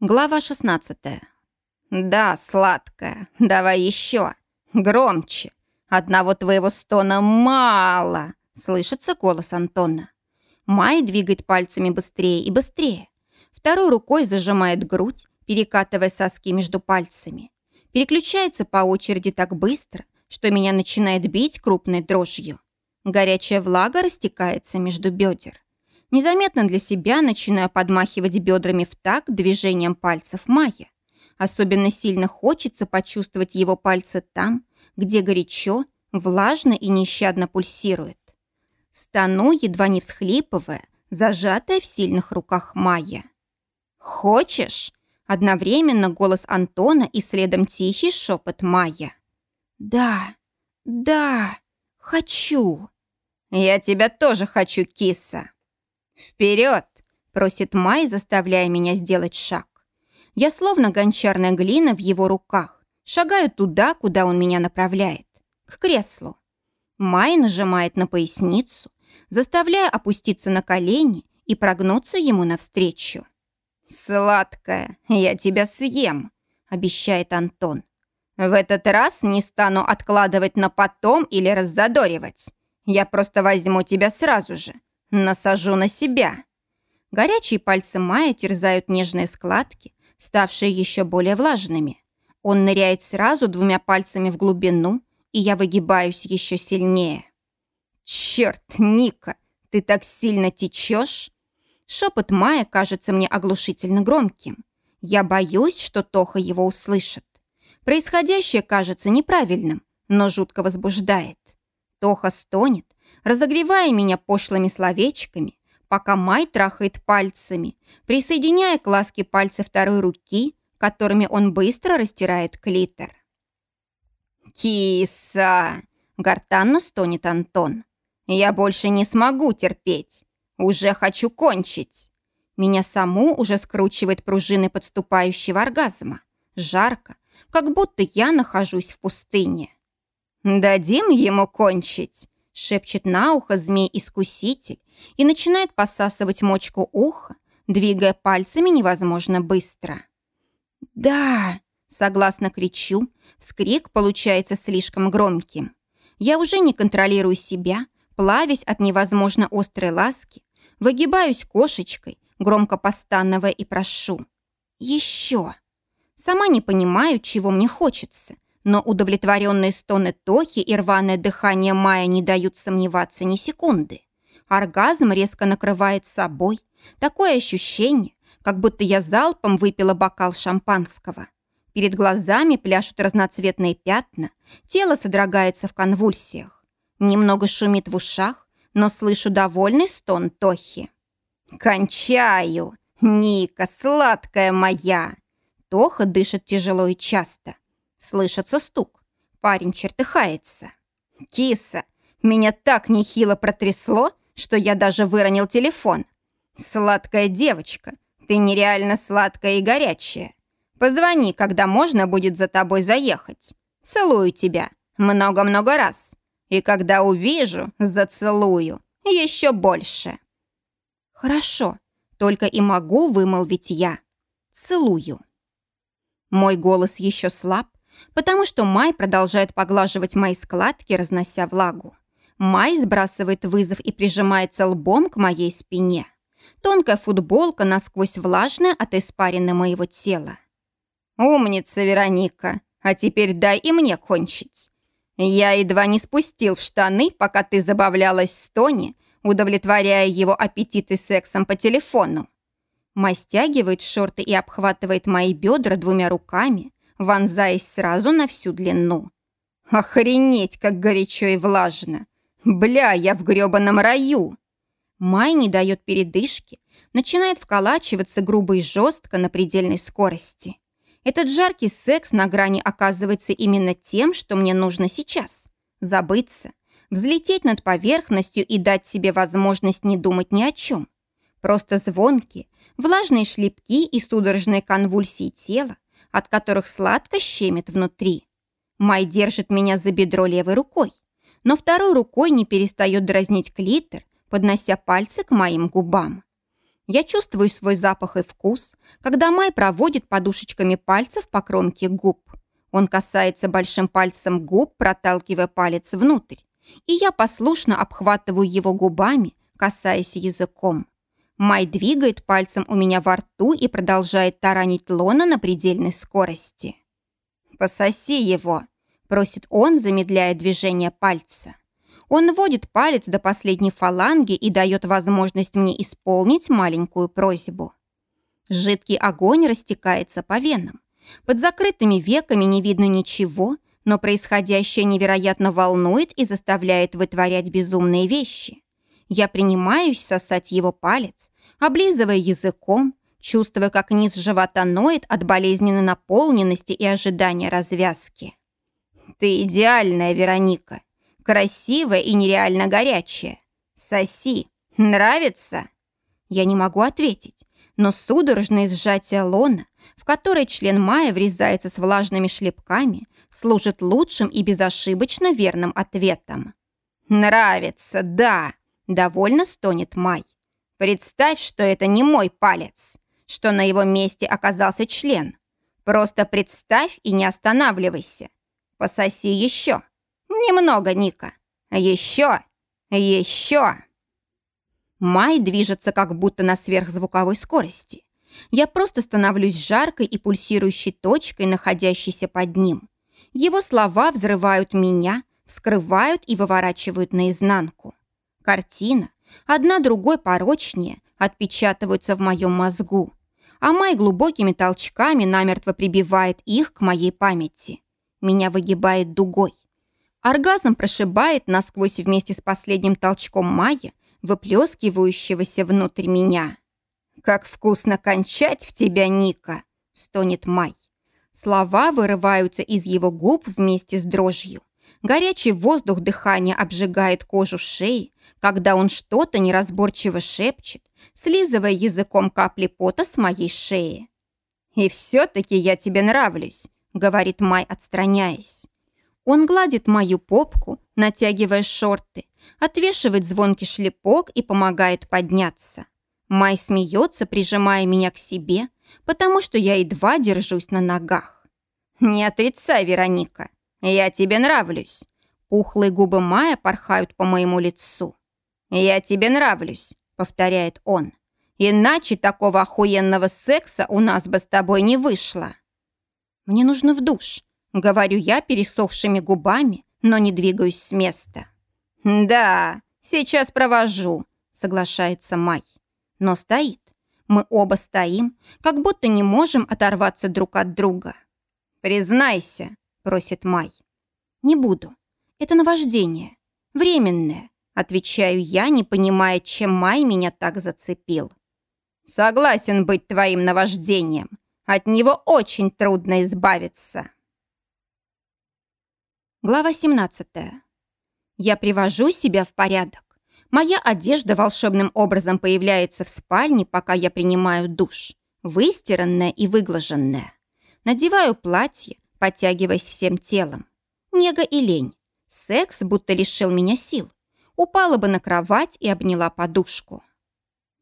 Глава 16. «Да, сладкая, давай еще. Громче. Одного твоего стона мало!» Слышится голос Антона. Май двигает пальцами быстрее и быстрее. Второй рукой зажимает грудь, перекатывая соски между пальцами. Переключается по очереди так быстро, что меня начинает бить крупной дрожью. Горячая влага растекается между бедер. Незаметно для себя начинаю подмахивать бедрами в такт движением пальцев Майя. Особенно сильно хочется почувствовать его пальцы там, где горячо, влажно и нещадно пульсирует. Стану, едва не всхлипывая, зажатая в сильных руках Майя. «Хочешь?» Одновременно голос Антона и следом тихий шепот Майя. «Да, да, хочу». «Я тебя тоже хочу, киса». «Вперед!» – просит Май, заставляя меня сделать шаг. Я словно гончарная глина в его руках, шагаю туда, куда он меня направляет, к креслу. Май нажимает на поясницу, заставляя опуститься на колени и прогнуться ему навстречу. «Сладкая, я тебя съем», – обещает Антон. «В этот раз не стану откладывать на потом или раззадоривать. Я просто возьму тебя сразу же, Насажу на себя. Горячие пальцы Майя терзают нежные складки, ставшие еще более влажными. Он ныряет сразу двумя пальцами в глубину, и я выгибаюсь еще сильнее. «Черт, Ника, ты так сильно течешь!» Шепот Майя кажется мне оглушительно громким. Я боюсь, что Тоха его услышит. Происходящее кажется неправильным, но жутко возбуждает. Тоха стонет, разогревая меня пошлыми словечками, пока Май трахает пальцами, присоединяя к ласке пальцы второй руки, которыми он быстро растирает клитор. «Киса!» — гортанно стонет Антон. «Я больше не смогу терпеть. Уже хочу кончить». Меня саму уже скручивает пружины подступающего оргазма. Жарко, как будто я нахожусь в пустыне. «Дадим ему кончить?» Шепчет на ухо змей-искуситель и начинает посасывать мочку уха, двигая пальцами невозможно быстро. «Да!» — согласно кричу, вскрик получается слишком громким. Я уже не контролирую себя, плавясь от невозможно острой ласки, выгибаюсь кошечкой, громко постановая и прошу. «Еще!» Сама не понимаю, чего мне хочется — но удовлетворенные стоны Тохи и рваное дыхание Майя не дают сомневаться ни секунды. Оргазм резко накрывает собой. Такое ощущение, как будто я залпом выпила бокал шампанского. Перед глазами пляшут разноцветные пятна, тело содрогается в конвульсиях. Немного шумит в ушах, но слышу довольный стон Тохи. «Кончаю! Ника, сладкая моя!» Тоха дышит тяжело и часто. Слышится стук. Парень чертыхается. «Киса, меня так нехило протрясло, что я даже выронил телефон. Сладкая девочка, ты нереально сладкая и горячая. Позвони, когда можно будет за тобой заехать. Целую тебя много-много раз. И когда увижу, зацелую еще больше». «Хорошо, только и могу вымолвить я. Целую». Мой голос еще слаб, потому что Май продолжает поглаживать мои складки, разнося влагу. Май сбрасывает вызов и прижимается лбом к моей спине. Тонкая футболка насквозь влажная от испарины моего тела. «Умница, Вероника! А теперь дай и мне кончить. Я едва не спустил в штаны, пока ты забавлялась с Тони, удовлетворяя его аппетиты сексом по телефону. Май стягивает шорты и обхватывает мои бедра двумя руками, вонзаясь сразу на всю длину. Охренеть, как горячо и влажно! Бля, я в грёбаном раю! Май не дает передышки, начинает вколачиваться грубо и жестко на предельной скорости. Этот жаркий секс на грани оказывается именно тем, что мне нужно сейчас. Забыться, взлететь над поверхностью и дать себе возможность не думать ни о чем. Просто звонкие, влажные шлепки и судорожные конвульсии тела, от которых сладко щемит внутри. Май держит меня за бедро левой рукой, но второй рукой не перестает дразнить клитор, поднося пальцы к моим губам. Я чувствую свой запах и вкус, когда Май проводит подушечками пальцев по кромке губ. Он касается большим пальцем губ, проталкивая палец внутрь, и я послушно обхватываю его губами, касаясь языком. Май двигает пальцем у меня во рту и продолжает таранить лона на предельной скорости. «Пососи его», — просит он, замедляя движение пальца. Он вводит палец до последней фаланги и дает возможность мне исполнить маленькую просьбу. Жидкий огонь растекается по венам. Под закрытыми веками не видно ничего, но происходящее невероятно волнует и заставляет вытворять безумные вещи. Я принимаюсь сосать его палец, облизывая языком, чувствуя, как низ живота ноет от болезненной наполненности и ожидания развязки. «Ты идеальная, Вероника. Красивая и нереально горячая. Соси. Нравится?» Я не могу ответить, но судорожное сжатие лона, в которое член Майя врезается с влажными шлепками, служит лучшим и безошибочно верным ответом. «Нравится, да!» – довольно стонет Май. «Представь, что это не мой палец, что на его месте оказался член. Просто представь и не останавливайся. Пососи еще. Немного, Ника. Еще. Еще!» Май движется как будто на сверхзвуковой скорости. Я просто становлюсь жаркой и пульсирующей точкой, находящейся под ним. Его слова взрывают меня, вскрывают и выворачивают наизнанку. Картина, одна другой порочнее, отпечатываются в моем мозгу, а Май глубокими толчками намертво прибивает их к моей памяти. Меня выгибает дугой. Оргазм прошибает насквозь вместе с последним толчком Майя, выплескивающегося внутрь меня. «Как вкусно кончать в тебя, Ника!» — стонет Май. Слова вырываются из его губ вместе с дрожью. Горячий воздух дыхания обжигает кожу шеи, когда он что-то неразборчиво шепчет, слизывая языком капли пота с моей шеи. «И все-таки я тебе нравлюсь», — говорит Май, отстраняясь. Он гладит мою попку, натягивая шорты, отвешивает звонкий шлепок и помогает подняться. Май смеется, прижимая меня к себе, потому что я едва держусь на ногах. «Не отрицай, Вероника, я тебе нравлюсь». Пухлые губы Майя порхают по моему лицу. «Я тебе нравлюсь», — повторяет он. «Иначе такого охуенного секса у нас бы с тобой не вышло». «Мне нужно в душ», — говорю я пересохшими губами, но не двигаюсь с места. «Да, сейчас провожу», — соглашается Май. Но стоит. Мы оба стоим, как будто не можем оторваться друг от друга. «Признайся», — просит Май. «Не буду. Это наваждение. Временное», — отвечаю я, не понимая, чем Май меня так зацепил. «Согласен быть твоим наваждением. От него очень трудно избавиться». Глава 17. Я привожу себя в порядок. Моя одежда волшебным образом появляется в спальне, пока я принимаю душ. Выстиранная и выглаженная. Надеваю платье, подтягиваясь всем телом. Нега и лень. Секс будто лишил меня сил. Упала бы на кровать и обняла подушку.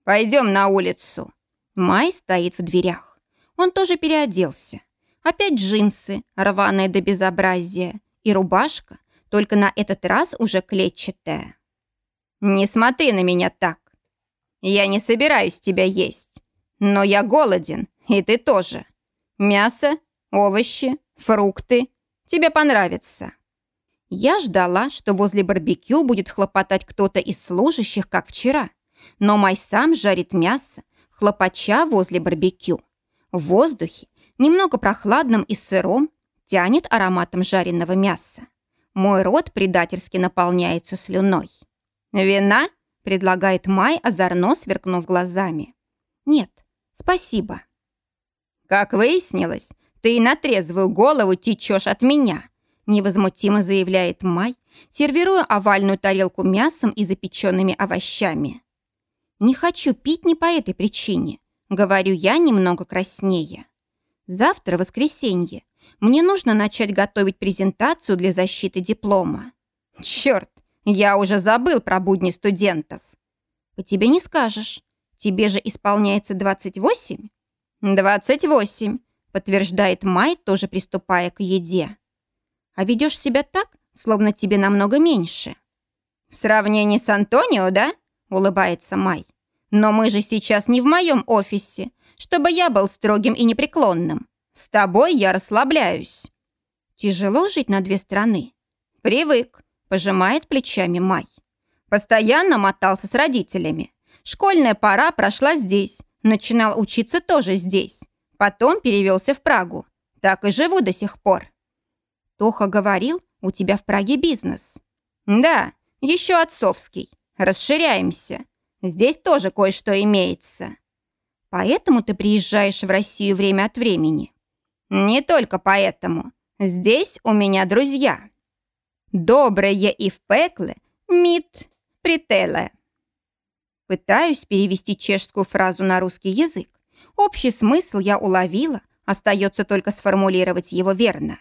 «Пойдем на улицу». Май стоит в дверях. Он тоже переоделся. Опять джинсы, рваные до безобразия, и рубашка, только на этот раз уже клетчатая. «Не смотри на меня так. Я не собираюсь тебя есть. Но я голоден, и ты тоже. Мясо, овощи, фрукты. Тебе понравится». Я ждала, что возле барбекю будет хлопотать кто-то из служащих, как вчера. Но Май сам жарит мясо, хлопача возле барбекю. В воздухе, немного прохладным и сыром, тянет ароматом жареного мяса. Мой рот предательски наполняется слюной. «Вина?» – предлагает Май, озорно сверкнув глазами. «Нет, спасибо». «Как выяснилось, ты на трезвую голову течешь от меня», – невозмутимо заявляет Май, сервируя овальную тарелку мясом и запеченными овощами. «Не хочу пить не по этой причине», – говорю я немного краснее. «Завтра воскресенье. Мне нужно начать готовить презентацию для защиты диплома. Черт, я уже забыл про будни студентов. По тебе не скажешь. Тебе же исполняется 28? 28, подтверждает Май, тоже приступая к еде. А ведешь себя так, словно тебе намного меньше. В сравнении с Антонио, да? Улыбается Май. Но мы же сейчас не в моем офисе, чтобы я был строгим и непреклонным. С тобой я расслабляюсь. Тяжело жить на две страны. Привык, пожимает плечами Май. Постоянно мотался с родителями. Школьная пора прошла здесь. Начинал учиться тоже здесь. Потом перевелся в Прагу. Так и живу до сих пор. Тоха говорил, у тебя в Праге бизнес. Да, еще отцовский. Расширяемся. Здесь тоже кое-что имеется. Поэтому ты приезжаешь в Россию время от времени. Не только поэтому. Здесь у меня друзья. Добрые и в пекле, мит, прителе. Пытаюсь перевести чешскую фразу на русский язык. Общий смысл я уловила, остается только сформулировать его верно.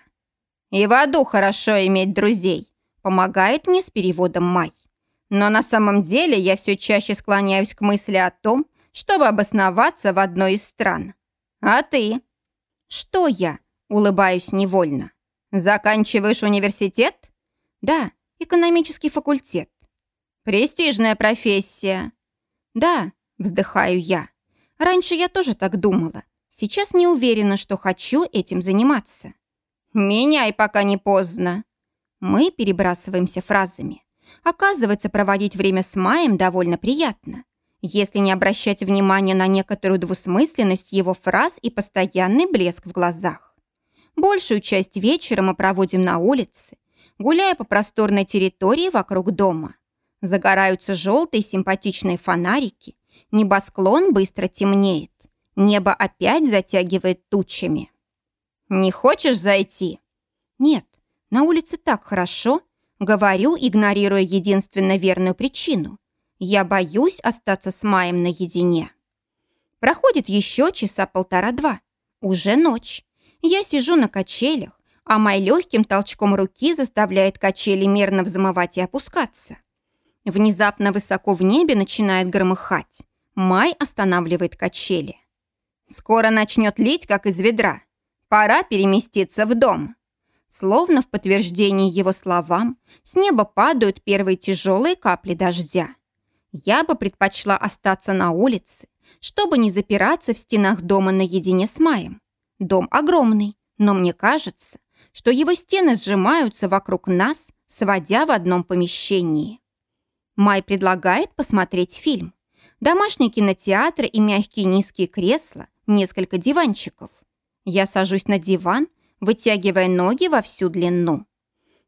И в аду хорошо иметь друзей, помогает мне с переводом Май. Но на самом деле я все чаще склоняюсь к мысли о том, чтобы обосноваться в одной из стран. А ты? Что я? Улыбаюсь невольно. Заканчиваешь университет? Да, экономический факультет. Престижная профессия. «Да», — вздыхаю я. «Раньше я тоже так думала. Сейчас не уверена, что хочу этим заниматься». «Меняй, пока не поздно». Мы перебрасываемся фразами. Оказывается, проводить время с Маем довольно приятно, если не обращать внимания на некоторую двусмысленность его фраз и постоянный блеск в глазах. Большую часть вечера мы проводим на улице, гуляя по просторной территории вокруг дома. Загораются желтые симпатичные фонарики. Небосклон быстро темнеет. Небо опять затягивает тучами. «Не хочешь зайти?» «Нет, на улице так хорошо», — говорю, игнорируя единственно верную причину. «Я боюсь остаться с Маем наедине». Проходит еще часа полтора-два. Уже ночь. Я сижу на качелях, а Май легким толчком руки заставляет качели мерно взмывать и опускаться. Внезапно высоко в небе начинает громыхать. Май останавливает качели. Скоро начнет лить, как из ведра. Пора переместиться в дом. Словно в подтверждении его словам, с неба падают первые тяжелые капли дождя. Я бы предпочла остаться на улице, чтобы не запираться в стенах дома наедине с Маем. Дом огромный, но мне кажется, что его стены сжимаются вокруг нас, сводя в одном помещении. Май предлагает посмотреть фильм. Домашний кинотеатр и мягкие низкие кресла, несколько диванчиков. Я сажусь на диван, вытягивая ноги во всю длину.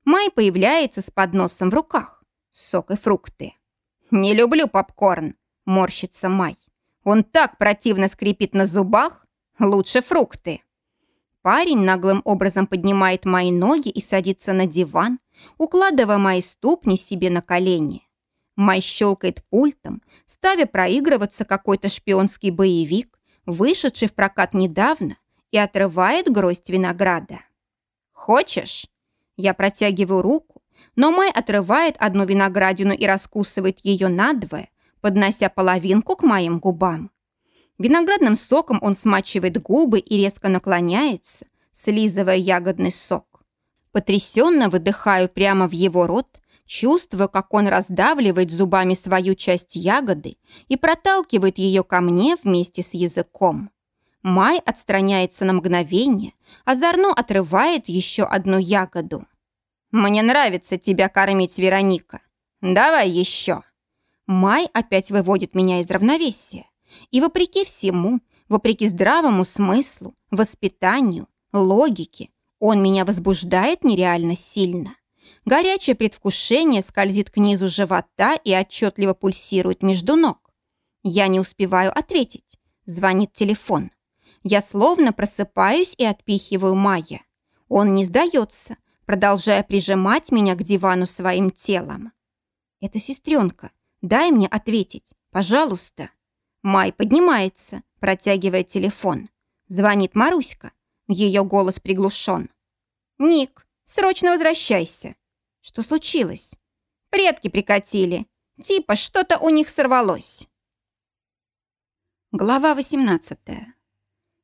Май появляется с подносом в руках. Сок и фрукты. «Не люблю попкорн», — морщится Май. «Он так противно скрипит на зубах. Лучше фрукты». Парень наглым образом поднимает мои ноги и садится на диван, укладывая мои ступни себе на колени. Май щелкает пультом, ставя проигрываться какой-то шпионский боевик, вышедший в прокат недавно, и отрывает гроздь винограда. «Хочешь?» Я протягиваю руку, но Май отрывает одну виноградину и раскусывает ее надвое, поднося половинку к моим губам. Виноградным соком он смачивает губы и резко наклоняется, слизывая ягодный сок. Потрясенно выдыхаю прямо в его рот, чувствуя, как он раздавливает зубами свою часть ягоды и проталкивает ее ко мне вместе с языком. Май отстраняется на мгновение, Зарно отрывает еще одну ягоду. «Мне нравится тебя кормить, Вероника. Давай еще». Май опять выводит меня из равновесия. И вопреки всему, вопреки здравому смыслу, воспитанию, логике, он меня возбуждает нереально сильно. Горячее предвкушение скользит к низу живота и отчетливо пульсирует между ног. Я не успеваю ответить. Звонит телефон. Я словно просыпаюсь и отпихиваю Майя. Он не сдается, продолжая прижимать меня к дивану своим телом. «Это сестренка. Дай мне ответить, пожалуйста». Май поднимается, протягивая телефон. Звонит Маруська. Ее голос приглушен. «Ник, срочно возвращайся. Что случилось? Предки прикатили. Типа что-то у них сорвалось. Глава 18.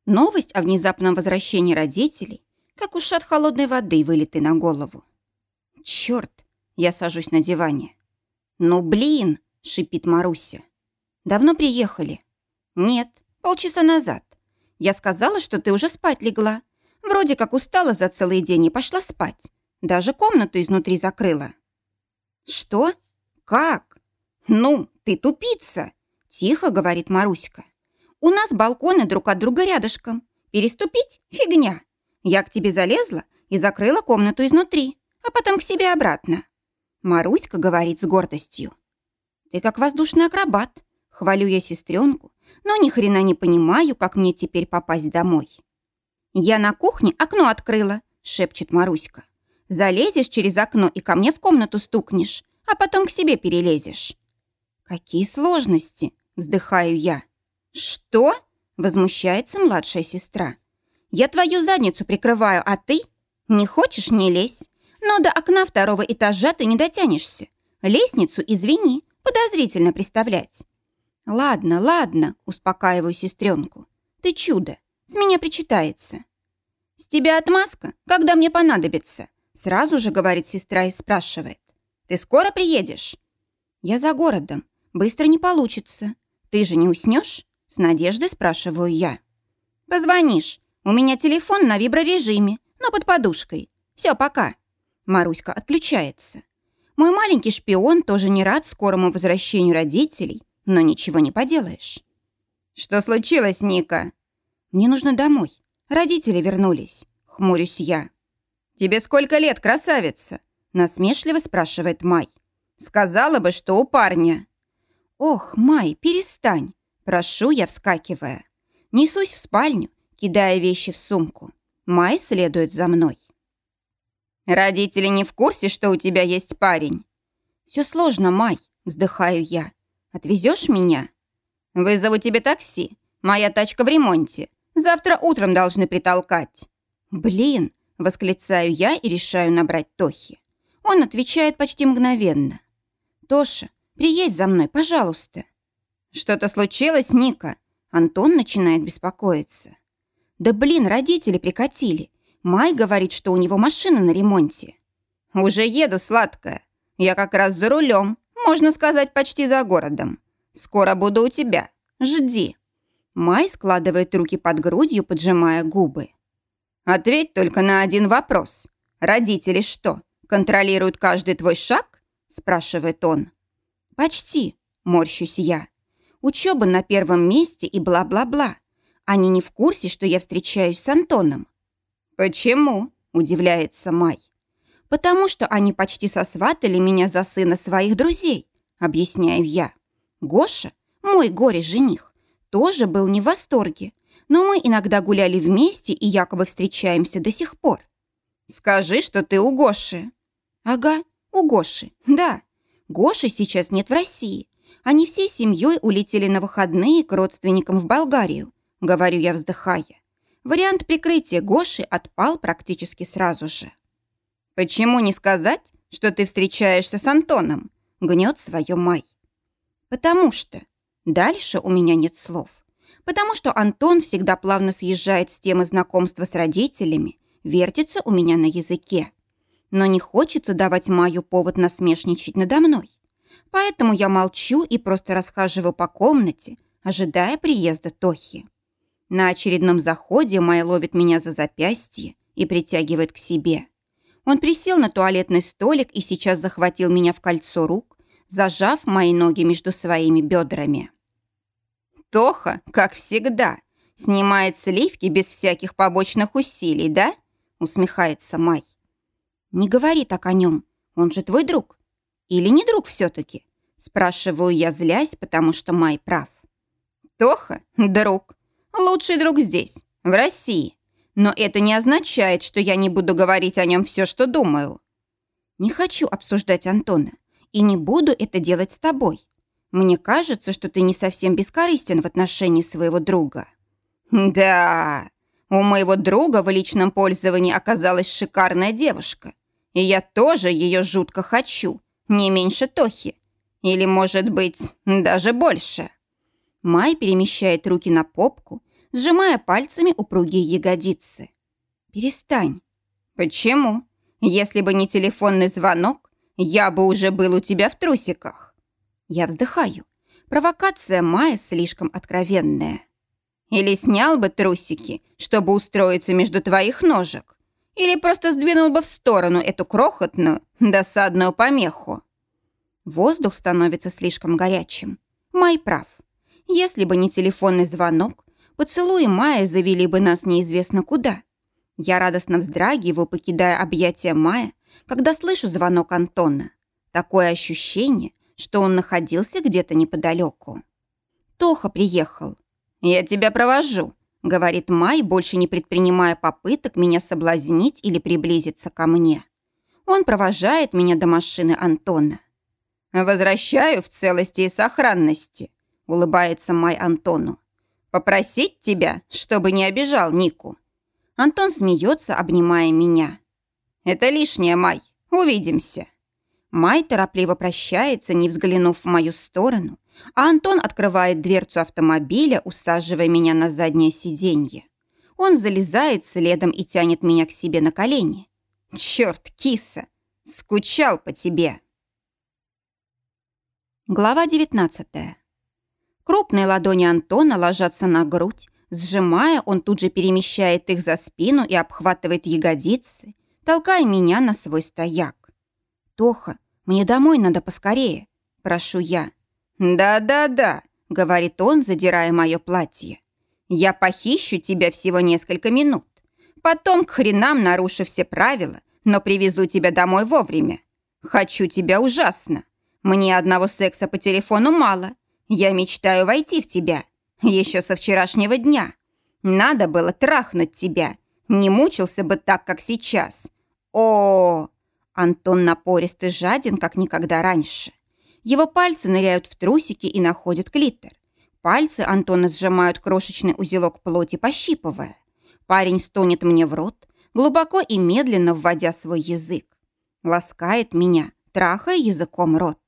Новость о внезапном возвращении родителей, как ушат холодной воды, вылитый на голову. Черт! Я сажусь на диване. «Ну, блин!» — шипит Маруся. «Давно приехали?» «Нет, полчаса назад. Я сказала, что ты уже спать легла. Вроде как устала за целый день и пошла спать. Даже комнату изнутри закрыла». «Что? Как? Ну, ты тупица!» — тихо говорит Маруська. «У нас балконы друг от друга рядышком. Переступить — фигня. Я к тебе залезла и закрыла комнату изнутри, а потом к себе обратно». Маруська говорит с гордостью. «Ты как воздушный акробат», — хвалю я сестренку, но ни хрена не понимаю, как мне теперь попасть домой. «Я на кухне окно открыла», — шепчет Маруська. «Залезешь через окно и ко мне в комнату стукнешь, а потом к себе перелезешь». «Какие сложности!» — вздыхаю я. «Что?» — возмущается младшая сестра. «Я твою задницу прикрываю, а ты? Не хочешь — не лезь. Но до окна второго этажа ты не дотянешься. Лестницу, извини, подозрительно представлять. Ладно, ладно, успокаиваю сестренку. Ты чудо, с меня причитается. С тебя отмазка, когда мне понадобится. Сразу же говорит сестра и спрашивает. Ты скоро приедешь? Я за городом. Быстро не получится. Ты же не уснешь? С надеждой спрашиваю я. Позвонишь. У меня телефон на виброрежиме, но под подушкой. Все, пока. Маруська отключается. Мой маленький шпион тоже не рад скорому возвращению родителей, но ничего не поделаешь. «Что случилось, Ника?» «Мне нужно домой. Родители вернулись», — хмурюсь я. «Тебе сколько лет, красавица?» — насмешливо спрашивает Май. «Сказала бы, что у парня». «Ох, Май, перестань!» — прошу я, вскакивая. Несусь в спальню, кидая вещи в сумку. Май следует за мной. Родители не в курсе, что у тебя есть парень? Все сложно, Май, вздыхаю я. Отвезешь меня? Вызову тебе такси. Моя тачка в ремонте. Завтра утром должны притолкать. Блин, восклицаю я и решаю набрать Тохи. Он отвечает почти мгновенно. Тоша, приедь за мной, пожалуйста. Что-то случилось, Ника? Антон начинает беспокоиться. Да блин, родители прикатили. Май говорит, что у него машина на ремонте. Уже еду, сладкая. Я как раз за рулем, можно сказать, почти за городом. Скоро буду у тебя. Жди. Май складывает руки под грудью, поджимая губы. Ответь только на один вопрос. Родители что, контролируют каждый твой шаг? Спрашивает он. Почти, морщусь я. Учеба на первом месте и бла-бла-бла. Они не в курсе, что я встречаюсь с Антоном. «Почему?» – удивляется Май. «Потому что они почти сосватали меня за сына своих друзей», – объясняю я. Гоша, мой горе-жених, тоже был не в восторге, но мы иногда гуляли вместе и якобы встречаемся до сих пор. «Скажи, что ты у Гоши». «Ага, у Гоши, да. Гоши сейчас нет в России. Они всей семьей улетели на выходные к родственникам в Болгарию», — говорю я, вздыхая. Вариант прикрытия Гоши отпал практически сразу же. «Почему не сказать, что ты встречаешься с Антоном?» — гнет свое Май. «Потому что...» Дальше у меня нет слов. Потому что Антон всегда плавно съезжает с темы знакомства с родителями, вертится у меня на языке. Но не хочется давать Маю повод насмешничать надо мной. Поэтому я молчу и просто расхаживаю по комнате, ожидая приезда Тохи. На очередном заходе Май ловит меня за запястье и притягивает к себе. Он присел на туалетный столик и сейчас захватил меня в кольцо рук, зажав мои ноги между своими бедрами. «Тоха, как всегда, снимает сливки без всяких побочных усилий, да?» усмехается Май. «Не говори так о нем, он же твой друг. Или не друг все-таки?» спрашиваю я, злясь, потому что Май прав. «Тоха, друг, Лучший друг здесь, в России. Но это не означает, что я не буду говорить о нем все, что думаю. Не хочу обсуждать Антона. И не буду это делать с тобой. Мне кажется, что ты не совсем бескорыстен в отношении своего друга. Да, у моего друга в личном пользовании оказалась шикарная девушка. И я тоже ее жутко хочу, не меньше Тохи. Или, может быть, даже больше. Май перемещает руки на попку, сжимая пальцами упругие ягодицы. «Перестань». «Почему? Если бы не телефонный звонок, я бы уже был у тебя в трусиках». Я вздыхаю. Провокация Майя слишком откровенная. Или снял бы трусики, чтобы устроиться между твоих ножек. Или просто сдвинул бы в сторону эту крохотную, досадную помеху. Воздух становится слишком горячим. Май прав. Если бы не телефонный звонок, поцелуи Майя завели бы нас неизвестно куда. Я радостно вздрагиваю, покидая объятия Майя, когда слышу звонок Антона. Такое ощущение, что он находился где-то неподалеку. Тоха приехал. «Я тебя провожу», — говорит Май, больше не предпринимая попыток меня соблазнить или приблизиться ко мне. Он провожает меня до машины Антона. «Возвращаю в целости и сохранности», — улыбается Май Антону. «Попросить тебя, чтобы не обижал Нику». Антон смеется, обнимая меня. «Это лишнее, Май. Увидимся». Май торопливо прощается, не взглянув в мою сторону, а Антон открывает дверцу автомобиля, усаживая меня на заднее сиденье. Он залезает следом и тянет меня к себе на колени. «Черт, киса! Скучал по тебе!» Глава 19 Крупные ладони Антона ложатся на грудь. Сжимая, он тут же перемещает их за спину и обхватывает ягодицы, толкая меня на свой стояк. «Тоха, мне домой надо поскорее», – прошу я. «Да-да-да», — говорит он, задирая мое платье. «Я похищу тебя всего несколько минут. Потом, к хренам, нарушу все правила, но привезу тебя домой вовремя. Хочу тебя ужасно. Мне одного секса по телефону мало. Я мечтаю войти в тебя. Еще со вчерашнего дня. Надо было трахнуть тебя. Не мучился бы так, как сейчас. О, -о, -о Антон напорист и жаден, как никогда раньше. Его пальцы ныряют в трусики и находят клитор. Пальцы Антона сжимают крошечный узелок плоти, пощипывая. Парень стонет мне в рот, глубоко и медленно вводя свой язык. Ласкает меня, трахая языком рот.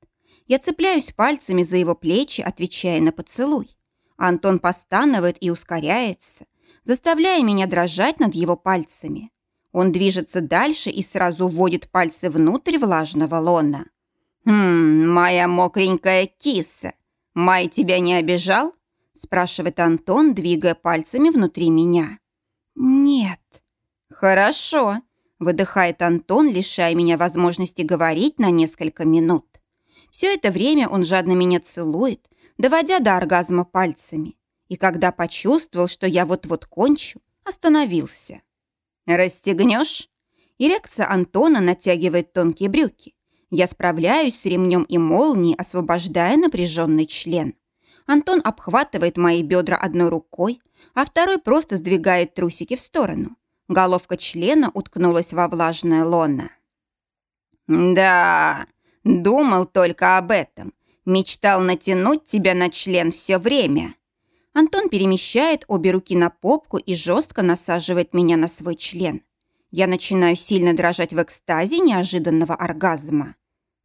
Я цепляюсь пальцами за его плечи, отвечая на поцелуй. Антон постанывает и ускоряется, заставляя меня дрожать над его пальцами. Он движется дальше и сразу вводит пальцы внутрь влажного лона. «Хм, моя мокренькая киса, Май тебя не обижал?» спрашивает Антон, двигая пальцами внутри меня. «Нет». «Хорошо», — выдыхает Антон, лишая меня возможности говорить на несколько минут. Все это время он жадно меня целует, доводя до оргазма пальцами. И когда почувствовал, что я вот-вот кончу, остановился. «Расстегнешь?» Эрекция Антона натягивает тонкие брюки. Я справляюсь с ремнем и молнией, освобождая напряженный член. Антон обхватывает мои бедра одной рукой, а второй просто сдвигает трусики в сторону. Головка члена уткнулась во влажное лоно. «Да, думал только об этом. Мечтал натянуть тебя на член все время». Антон перемещает обе руки на попку и жестко насаживает меня на свой член. Я начинаю сильно дрожать в экстазе неожиданного оргазма.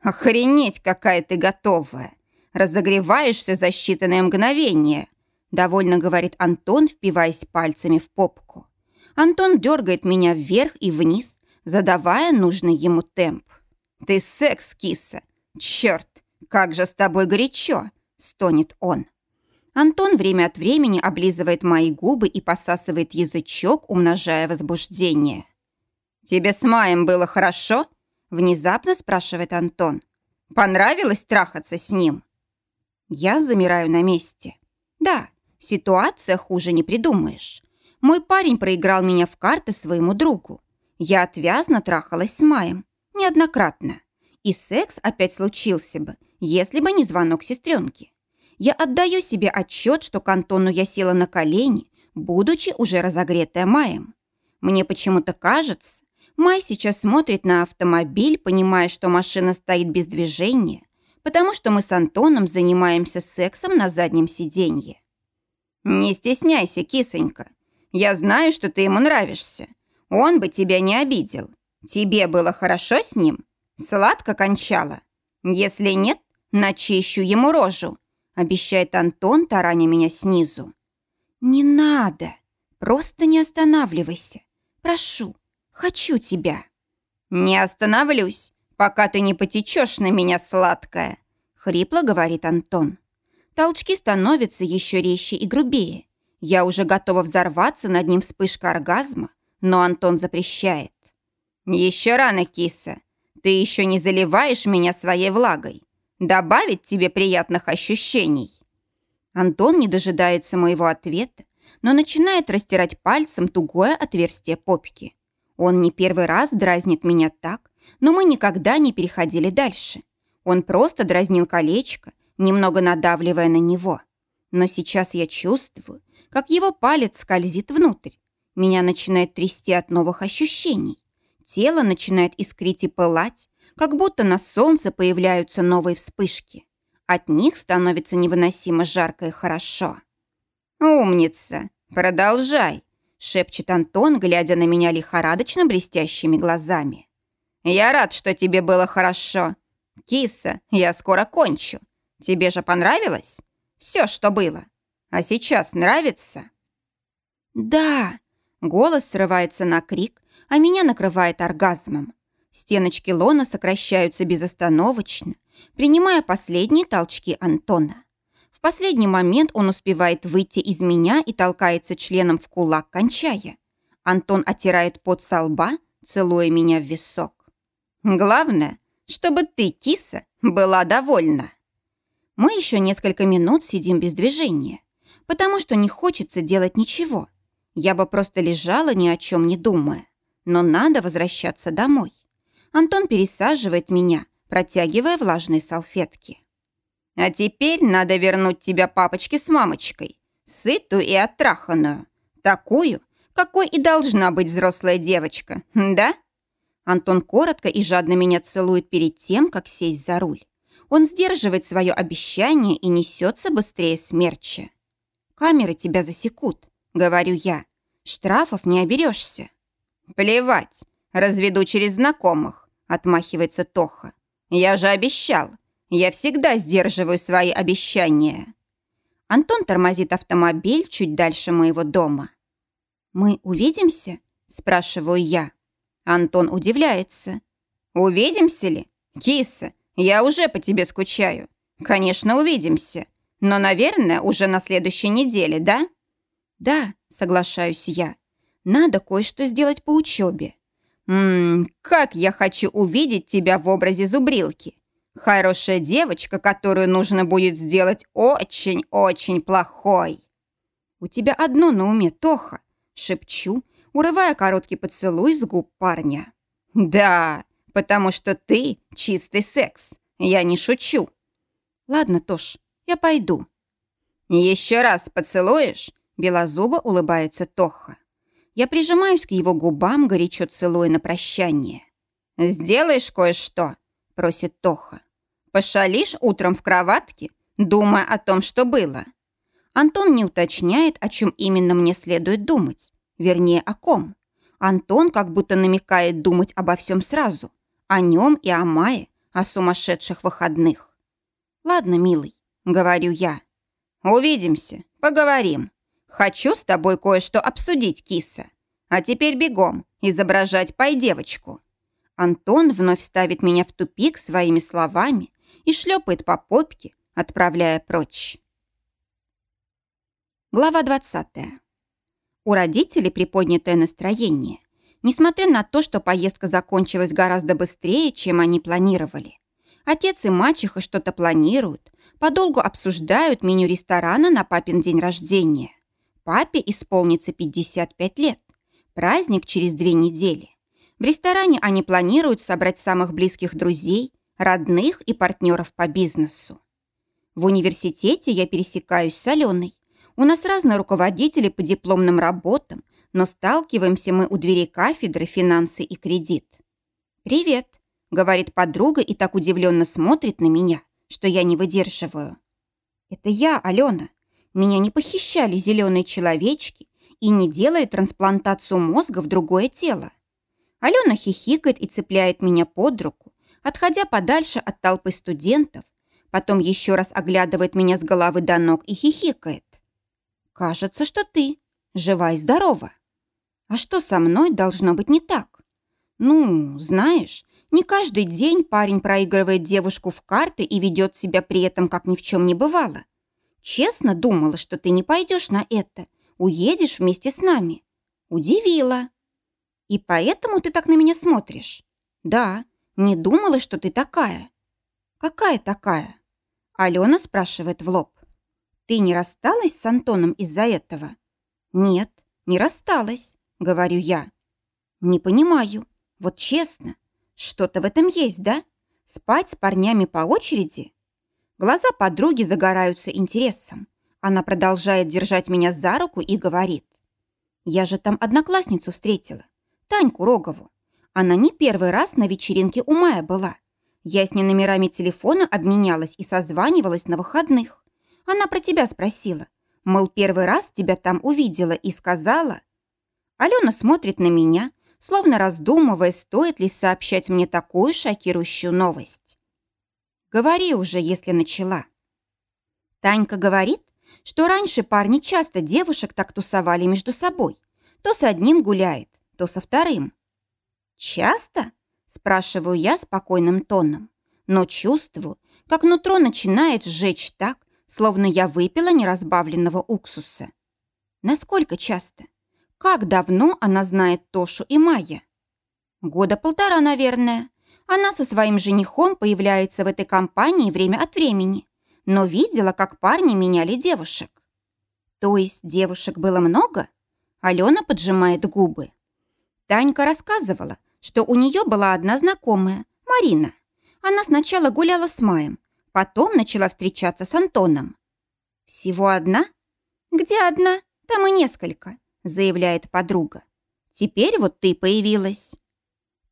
«Охренеть, какая ты готовая! Разогреваешься за считанные мгновения!» Довольно говорит Антон, впиваясь пальцами в попку. Антон дергает меня вверх и вниз, задавая нужный ему темп. «Ты секс-киса! Черт, как же с тобой горячо!» – стонет он. Антон время от времени облизывает мои губы и посасывает язычок, умножая возбуждение. «Тебе с Маем было хорошо?» Внезапно спрашивает Антон. «Понравилось трахаться с ним?» Я замираю на месте. «Да, ситуация хуже не придумаешь. Мой парень проиграл меня в карты своему другу. Я отвязно трахалась с Маем. Неоднократно. И секс опять случился бы, если бы не звонок сестренки. Я отдаю себе отчет, что к Антону я села на колени, будучи уже разогретая Маем. Мне почему-то кажется, Май сейчас смотрит на автомобиль, понимая, что машина стоит без движения, потому что мы с Антоном занимаемся сексом на заднем сиденье. «Не стесняйся, кисонька. Я знаю, что ты ему нравишься. Он бы тебя не обидел. Тебе было хорошо с ним? Сладко кончала? Если нет, начищу ему рожу», обещает Антон, тараня меня снизу. «Не надо! Просто не останавливайся! Прошу, хочу тебя!» «Не остановлюсь, пока ты не потечешь на меня, сладкая!» — хрипло говорит Антон. Толчки становятся еще резче и грубее. Я уже готова взорваться над ним вспышка оргазма, но Антон запрещает. «Еще рано, киса. Ты еще не заливаешь меня своей влагой. Добавить тебе приятных ощущений?» Антон не дожидается моего ответа, но начинает растирать пальцем тугое отверстие попки. Он не первый раз дразнит меня так, но мы никогда не переходили дальше. Он просто дразнил колечко, немного надавливая на него. Но сейчас я чувствую, как его палец скользит внутрь. Меня начинает трясти от новых ощущений. Тело начинает искрить и пылать, как будто на солнце появляются новые вспышки. От них становится невыносимо жарко и хорошо. «Умница! Продолжай!» — шепчет Антон, глядя на меня лихорадочно блестящими глазами. «Я рад, что тебе было хорошо. Киса, я скоро кончу. Тебе же понравилось? Все, что было. А сейчас нравится?» «Да!» — голос срывается на крик, а меня накрывает оргазмом. Стеночки лона сокращаются безостановочно, принимая последние толчки Антона. В последний момент он успевает выйти из меня и толкается членом в кулак, кончая. Антон оттирает пот со лба, целуя меня в висок. «Главное, чтобы ты, киса, была довольна». Мы еще несколько минут сидим без движения, потому что не хочется делать ничего. Я бы просто лежала, ни о чем не думая. Но надо возвращаться домой. Антон пересаживает меня, протягивая влажные салфетки. «А теперь надо вернуть тебя папочке с мамочкой, сытую и оттраханную, такую, какой и должна быть взрослая девочка, да?» Антон коротко и жадно меня целует перед тем, как сесть за руль. Он сдерживает свое обещание и несется быстрее смерча. «Камеры тебя засекут», — говорю я. «Штрафов не оберешься». «Плевать, разведу через знакомых», — отмахивается Тоха. «Я же обещал. Я всегда сдерживаю свои обещания». Антон тормозит автомобиль чуть дальше моего дома. «Мы увидимся?» – спрашиваю я. Антон удивляется. «Увидимся ли? Киса, я уже по тебе скучаю. Конечно, увидимся. Но, наверное, уже на следующей неделе, да?» «Да», – соглашаюсь я. «Надо кое-что сделать по учебе». «Ммм, как я хочу увидеть тебя в образе зубрилки. Хорошая девочка, которую нужно будет сделать очень-очень плохой». «У тебя одно на уме, Тоха», — шепчу, урывая короткий поцелуй с губ парня. «Да, потому что ты чистый секс. Я не шучу». «Ладно, Тош, я пойду». «Еще раз поцелуешь?» Белозубо улыбается Тоха. Я прижимаюсь к его губам, горячо целуя на прощание. «Сделаешь кое-что?» – просит Тоха. «Пошалишь утром в кроватке, думая о том, что было?» Антон не уточняет, о чем именно мне следует думать. Вернее, о ком. Антон как будто намекает думать обо всем сразу. О нем и о Мае, о сумасшедших выходных. «Ладно, милый», — говорю я. «Увидимся, поговорим», Хочу с тобой кое-что обсудить, киса. А теперь бегом, изображать пай-девочку». Антон вновь ставит меня в тупик своими словами и шлепает по попке, отправляя прочь. Глава 20. У родителей приподнятое настроение, несмотря на то, что поездка закончилась гораздо быстрее, чем они планировали. Отец и мачеха что-то планируют, подолгу обсуждают меню ресторана на папин день рождения. Папе исполнится 55 лет. Праздник через две недели. В ресторане они планируют собрать самых близких друзей, родных и партнеров по бизнесу. В университете я пересекаюсь с Аленой. У нас разные руководители по дипломным работам, но сталкиваемся мы у дверей кафедры «Финансы и кредит». «Привет», — говорит подруга и так удивленно смотрит на меня, что я не выдерживаю. «Это я, Алена. Меня не похищали зеленые человечки и не делали трансплантацию мозга в другое тело. Алена хихикает и цепляет меня под руку, отходя подальше от толпы студентов, потом еще раз оглядывает меня с головы до ног и хихикает. «Кажется, что ты жива и здорова. А что со мной должно быть не так? Ну, знаешь, не каждый день парень проигрывает девушку в карты и ведет себя при этом, как ни в чем не бывало. Честно думала, что ты не пойдешь на это, уедешь вместе с нами. Удивила. И поэтому ты так на меня смотришь? Да, не думала, что ты такая. Какая такая? Алена спрашивает в лоб. Ты не рассталась с Антоном из-за этого? Нет, не рассталась, говорю я. Не понимаю, вот честно, что-то в этом есть, да? Спать с парнями по очереди? Глаза подруги загораются интересом. Она продолжает держать меня за руку и говорит. Я же там одноклассницу встретила, Таньку Рогову. Она не первый раз на вечеринке у Мая была. Я с ней номерами телефона обменялась и созванивалась на выходных. Она про тебя спросила. Мол, первый раз тебя там увидела и сказала. Алена смотрит на меня, словно раздумывая, стоит ли сообщать мне такую шокирующую новость. Говори уже, если начала. Танька говорит, что раньше парни часто девушек так тусовали между собой. То с одним гуляет, то со вторым. «Часто?» – спрашиваю я спокойным тоном, но чувствую, как нутро начинает сжечь так, словно я выпила неразбавленного уксуса. Насколько часто? Как давно она знает Тошу и Майя? Года полтора, наверное. Она со своим женихом появляется в этой компании время от времени, но видела, как парни меняли девушек. То есть девушек было много? Алена поджимает губы. Танька рассказывала, что у нее была одна знакомая, Марина. Она сначала гуляла с Маем, потом начала встречаться с Антоном. «Всего одна?» «Где одна? Там и несколько заявляет подруга. Теперь вот ты появилась.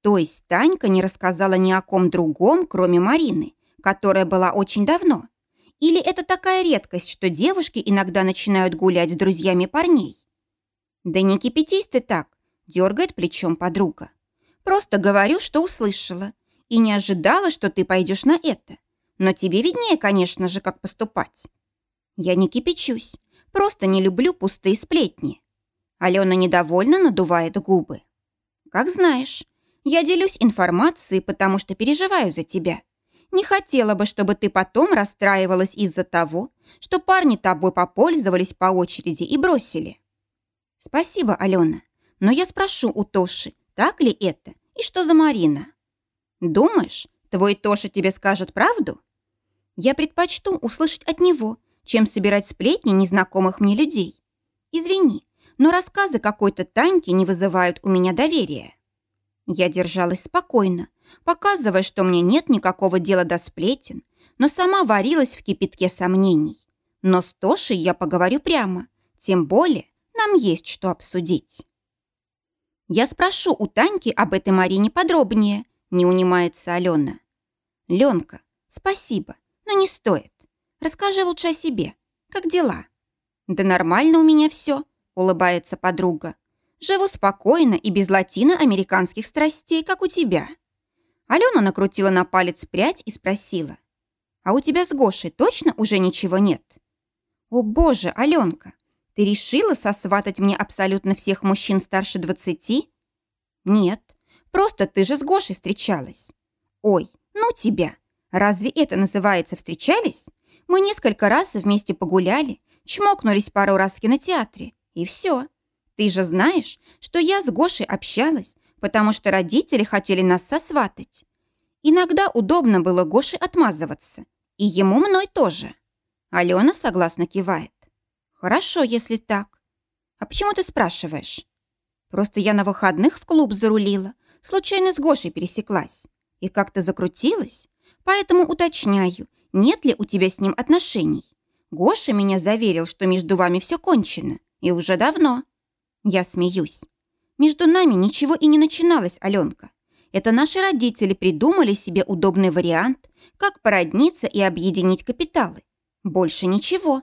То есть Танька не рассказала ни о ком другом, кроме Марины, которая была очень давно. Или это такая редкость, что девушки иногда начинают гулять с друзьями парней? Да не кипятись ты так, дергает плечом подруга. Просто говорю, что услышала. И не ожидала, что ты пойдешь на это. Но тебе виднее, конечно же, как поступать. Я не кипячусь, просто не люблю пустые сплетни. Алена недовольно надувает губы. «Как знаешь, я делюсь информацией, потому что переживаю за тебя. Не хотела бы, чтобы ты потом расстраивалась из-за того, что парни тобой попользовались по очереди и бросили». «Спасибо, Алена, но я спрошу у Тоши, так ли это и что за Марина?» «Думаешь, твой Тоша тебе скажет правду?» «Я предпочту услышать от него, чем собирать сплетни незнакомых мне людей. Извини, но рассказы какой-то Таньки не вызывают у меня доверия. Я держалась спокойно, показывая, что мне нет никакого дела до сплетен, но сама варилась в кипятке сомнений. Но с Тошей я поговорю прямо, тем более нам есть что обсудить. Я спрошу у Таньки об этой Марине подробнее, не унимается Алена. Ленка, спасибо, но не стоит. Расскажи лучше о себе. Как дела? Да нормально у меня все, улыбается подруга. Живу спокойно и без латиноамериканских страстей, как у тебя. Алена накрутила на палец прядь и спросила. А у тебя с Гошей точно уже ничего нет? О боже, Аленка, ты решила сосватать мне абсолютно всех мужчин старше двадцати? Нет, просто ты же с Гошей встречалась. Ой, ну тебя. Разве это называется встречались? Мы несколько раз вместе погуляли, чмокнулись пару раз в кинотеатре, и все. Ты же знаешь, что я с Гошей общалась, потому что родители хотели нас сосватать. Иногда удобно было Гоше отмазываться. И ему мной тоже. Алена согласно кивает. Хорошо, если так. А почему ты спрашиваешь? Просто я на выходных в клуб зарулила. Случайно с Гошей пересеклась. И как-то закрутилась. Поэтому уточняю, нет ли у тебя с ним отношений. Гоша меня заверил, что между вами все кончено. И уже давно. Я смеюсь. Между нами ничего и не начиналось, Аленка. Это наши родители придумали себе удобный вариант, как породниться и объединить капиталы. Больше ничего.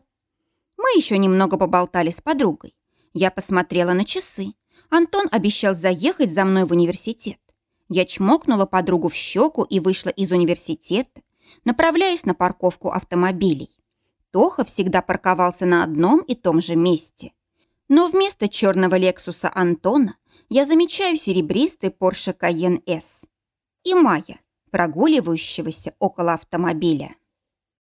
Мы еще немного поболтали с подругой. Я посмотрела на часы. Антон обещал заехать за мной в университет. Я чмокнула подругу в щеку и вышла из университета, направляясь на парковку автомобилей. Тоха всегда парковался на одном и том же месте. Но вместо черного Лексуса Антона я замечаю серебристый Porsche Cayenne S и Майя, прогуливающегося около автомобиля.